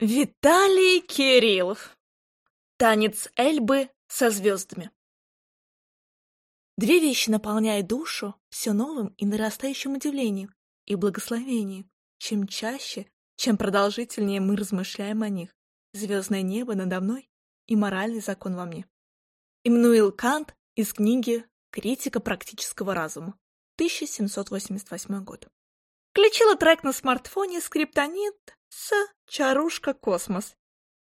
Виталий Кириллов. Танец Эльбы со звездами. Две вещи наполняют душу все новым и нарастающим удивлением и благословением. Чем чаще, чем продолжительнее мы размышляем о них. Звездное небо надо мной и моральный закон во мне. Иммануил Кант из книги «Критика практического разума», 1788 год. Включила трек на смартфоне «Скриптонит» с «Чаруша Космос».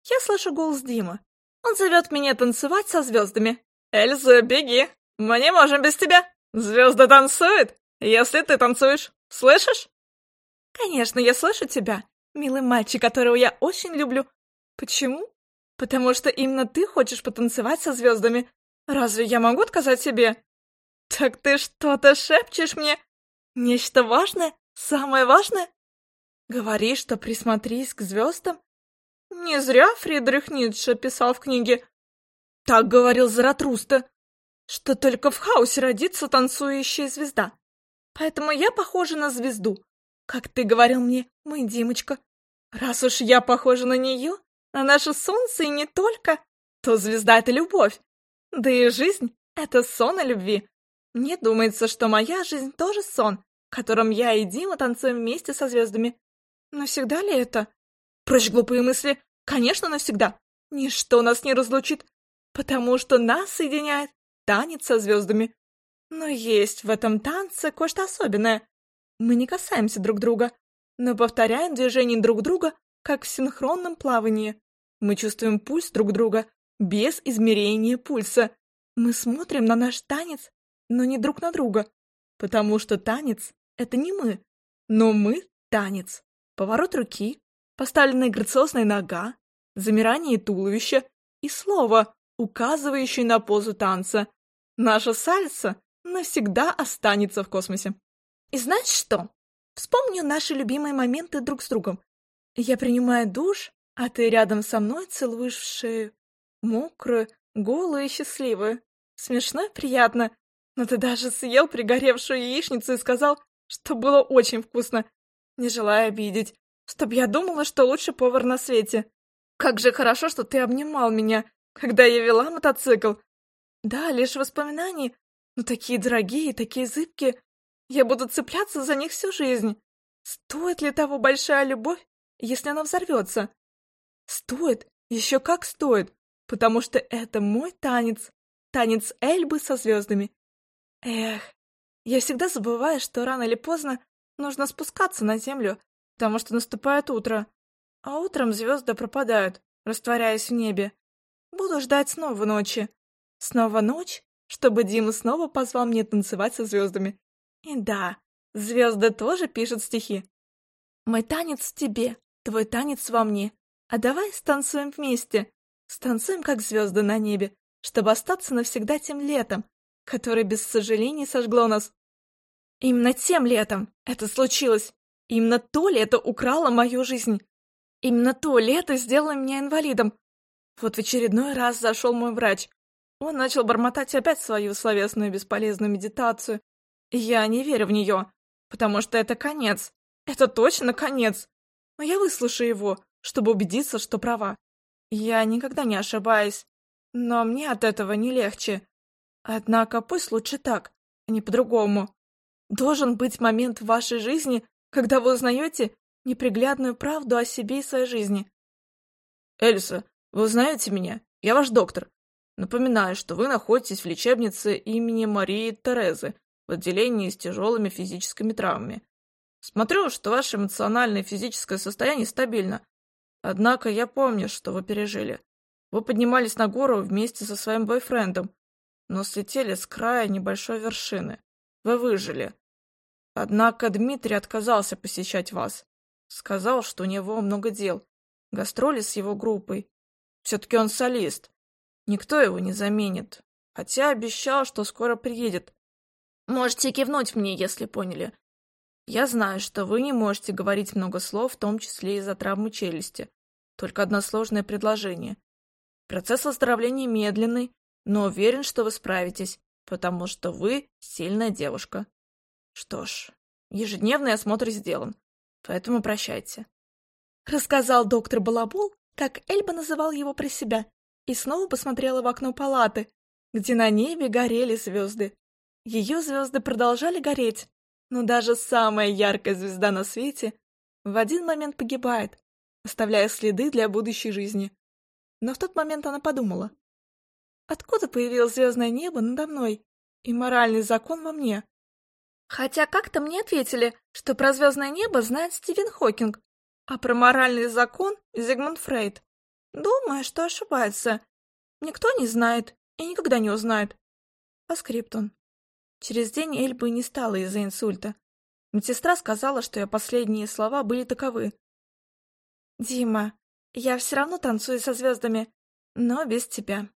Я слышу голос Димы. Он зовет меня танцевать со звездами. «Эльза, беги! Мы не можем без тебя! Звезды танцуют, если ты танцуешь. Слышишь?» «Конечно, я слышу тебя, милый мальчик, которого я очень люблю. Почему? Потому что именно ты хочешь потанцевать со звездами. Разве я могу отказать себе?» «Так ты что-то шепчешь мне? Нечто важное? Самое важное?» Говори, что присмотрись к звездам? Не зря Фридрих Ницше писал в книге «Так говорил Заратруста», что только в хаосе родится танцующая звезда. Поэтому я похожа на звезду, как ты говорил мне, мой Димочка. Раз уж я похожа на нее, на наше солнце и не только, то звезда — это любовь. Да и жизнь — это сон о любви. Мне думается, что моя жизнь тоже сон, в котором я и Дима танцуем вместе со звездами. Навсегда ли это? Прочь глупые мысли. Конечно, навсегда. Ничто нас не разлучит, потому что нас соединяет танец со звездами. Но есть в этом танце кое-что особенное. Мы не касаемся друг друга, но повторяем движения друг друга, как в синхронном плавании. Мы чувствуем пульс друг друга без измерения пульса. Мы смотрим на наш танец, но не друг на друга, потому что танец — это не мы, но мы — танец. Поворот руки, поставленная грациозная нога, замирание туловища и слово, указывающее на позу танца. Наша сальса навсегда останется в космосе. И знаешь что? Вспомню наши любимые моменты друг с другом. Я принимаю душ, а ты рядом со мной целуешь в шею. Мокрую, голую и счастливую. Смешно и приятно. Но ты даже съел пригоревшую яичницу и сказал, что было очень вкусно не желая обидеть, чтоб я думала, что лучший повар на свете. Как же хорошо, что ты обнимал меня, когда я вела мотоцикл. Да, лишь воспоминания, но такие дорогие, такие зыбкие. Я буду цепляться за них всю жизнь. Стоит ли того большая любовь, если она взорвется? Стоит, еще как стоит, потому что это мой танец, танец Эльбы со звездами. Эх, я всегда забываю, что рано или поздно Нужно спускаться на землю, потому что наступает утро. А утром звезды пропадают, растворяясь в небе. Буду ждать снова ночи. Снова ночь, чтобы Дима снова позвал мне танцевать со звездами. И да, звезды тоже пишут стихи. Мой танец в тебе, твой танец во мне. А давай станцуем вместе. Станцуем, как звезды на небе, чтобы остаться навсегда тем летом, которое без сожалений сожгло нас. Именно тем летом это случилось. Именно то лето украло мою жизнь. Именно то лето сделало меня инвалидом. Вот в очередной раз зашел мой врач. Он начал бормотать опять свою словесную бесполезную медитацию. Я не верю в нее, потому что это конец. Это точно конец. Но я выслушаю его, чтобы убедиться, что права. Я никогда не ошибаюсь, но мне от этого не легче. Однако пусть лучше так, а не по-другому. Должен быть момент в вашей жизни, когда вы узнаете неприглядную правду о себе и своей жизни. Эльса, вы узнаете меня? Я ваш доктор. Напоминаю, что вы находитесь в лечебнице имени Марии Терезы в отделении с тяжелыми физическими травмами. Смотрю, что ваше эмоциональное и физическое состояние стабильно. Однако я помню, что вы пережили. Вы поднимались на гору вместе со своим бойфрендом, но слетели с края небольшой вершины. Вы выжили. Однако Дмитрий отказался посещать вас. Сказал, что у него много дел. Гастроли с его группой. Все-таки он солист. Никто его не заменит. Хотя обещал, что скоро приедет. Можете кивнуть мне, если поняли. Я знаю, что вы не можете говорить много слов, в том числе из-за травмы челюсти. Только односложное предложение. Процесс оздоровления медленный, но уверен, что вы справитесь потому что вы сильная девушка. Что ж, ежедневный осмотр сделан, поэтому прощайте. Рассказал доктор Балабол, как Эльба называл его при себя, и снова посмотрела в окно палаты, где на небе горели звезды. Ее звезды продолжали гореть, но даже самая яркая звезда на свете в один момент погибает, оставляя следы для будущей жизни. Но в тот момент она подумала, откуда появилось звездное небо надо мной и моральный закон во мне? Хотя как-то мне ответили, что про звездное небо знает Стивен Хокинг, а про моральный закон Зигмунд Фрейд. Думаю, что ошибается. Никто не знает и никогда не узнает. По скриптон. Через день Эльбы не стало из-за инсульта. Медсестра сказала, что ее последние слова были таковы. «Дима, я все равно танцую со звездами, но без тебя».